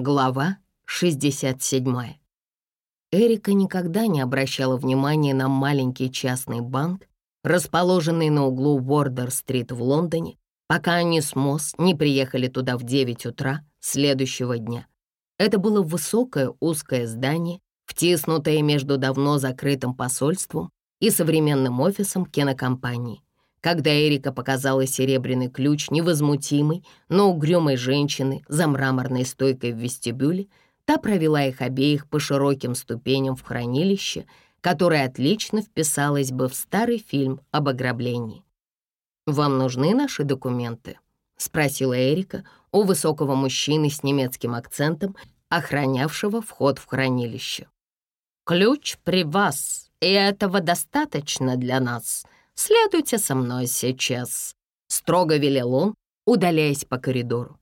Глава 67. Эрика никогда не обращала внимания на маленький частный банк, расположенный на углу Уордер-стрит в Лондоне, пока они с Мосс не приехали туда в 9 утра следующего дня. Это было высокое узкое здание, втиснутое между давно закрытым посольством и современным офисом кинокомпании. Когда Эрика показала серебряный ключ невозмутимой, но угрюмой женщины за мраморной стойкой в вестибюле, та провела их обеих по широким ступеням в хранилище, которое отлично вписалось бы в старый фильм об ограблении. «Вам нужны наши документы?» — спросила Эрика у высокого мужчины с немецким акцентом, охранявшего вход в хранилище. «Ключ при вас, и этого достаточно для нас», Следуйте со мной сейчас», — строго велел он, удаляясь по коридору.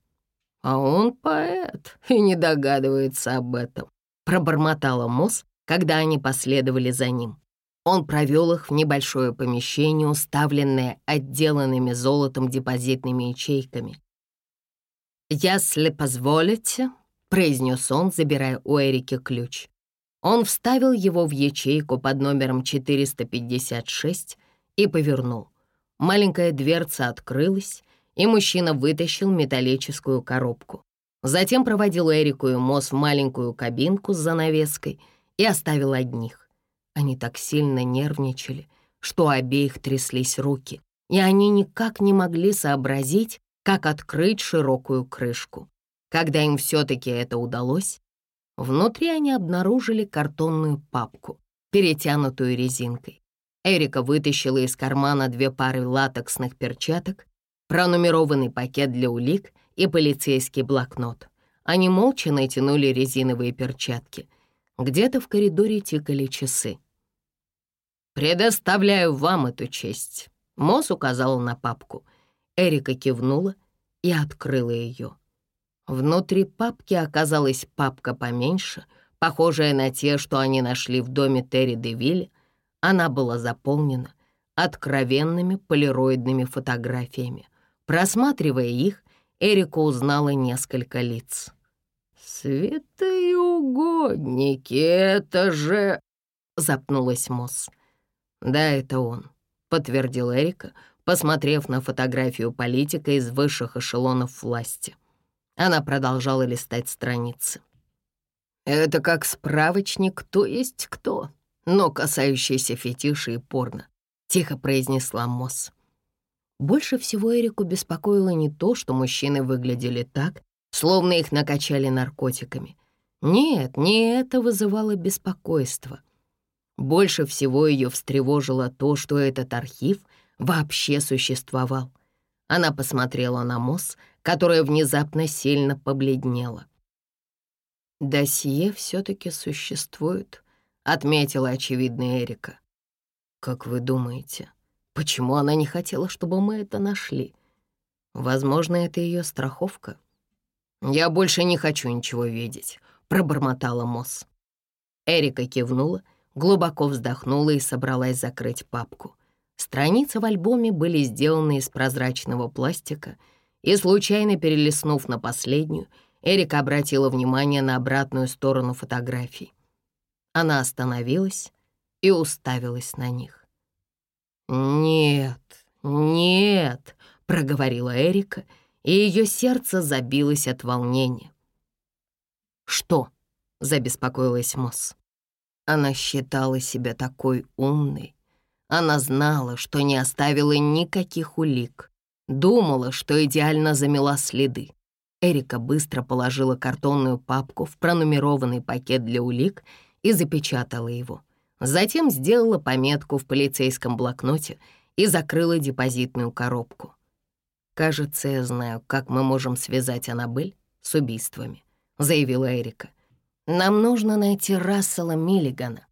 «А он поэт и не догадывается об этом», — пробормотала Мосс, когда они последовали за ним. Он провел их в небольшое помещение, уставленное отделанными золотом депозитными ячейками. «Если позволите», — произнес он, забирая у Эрики ключ. Он вставил его в ячейку под номером 456 и повернул. Маленькая дверца открылась, и мужчина вытащил металлическую коробку. Затем проводил Эрику и Мосс в маленькую кабинку с занавеской и оставил одних. Они так сильно нервничали, что обеих тряслись руки, и они никак не могли сообразить, как открыть широкую крышку. Когда им все-таки это удалось, внутри они обнаружили картонную папку, перетянутую резинкой. Эрика вытащила из кармана две пары латексных перчаток, пронумерованный пакет для улик и полицейский блокнот. Они молча натянули резиновые перчатки. Где-то в коридоре тикали часы. «Предоставляю вам эту честь», — Мосс указал на папку. Эрика кивнула и открыла ее. Внутри папки оказалась папка поменьше, похожая на те, что они нашли в доме Терри Девилля, она была заполнена откровенными полироидными фотографиями. Просматривая их, Эрика узнала несколько лиц. «Святые угодники, это же...» — запнулась Мосс. «Да, это он», — подтвердил Эрика, посмотрев на фотографию политика из высших эшелонов власти. Она продолжала листать страницы. «Это как справочник «Кто есть кто», но касающийся фетиша и порно», — тихо произнесла Мосс. Больше всего Эрику беспокоило не то, что мужчины выглядели так, словно их накачали наркотиками. Нет, не это вызывало беспокойство. Больше всего ее встревожило то, что этот архив вообще существовал. Она посмотрела на Мосс, которая внезапно сильно побледнела. «Досье все-таки существует», отметила очевидно Эрика. «Как вы думаете, почему она не хотела, чтобы мы это нашли? Возможно, это ее страховка?» «Я больше не хочу ничего видеть», — пробормотала Мосс. Эрика кивнула, глубоко вздохнула и собралась закрыть папку. Страницы в альбоме были сделаны из прозрачного пластика, и, случайно перелистнув на последнюю, Эрика обратила внимание на обратную сторону фотографий. Она остановилась и уставилась на них. «Нет, нет», — проговорила Эрика, и ее сердце забилось от волнения. «Что?» — забеспокоилась Мосс. Она считала себя такой умной. Она знала, что не оставила никаких улик. Думала, что идеально замела следы. Эрика быстро положила картонную папку в пронумерованный пакет для улик и запечатала его. Затем сделала пометку в полицейском блокноте и закрыла депозитную коробку. «Кажется, я знаю, как мы можем связать Аннабель с убийствами», — заявила Эрика. «Нам нужно найти Рассела Миллигана.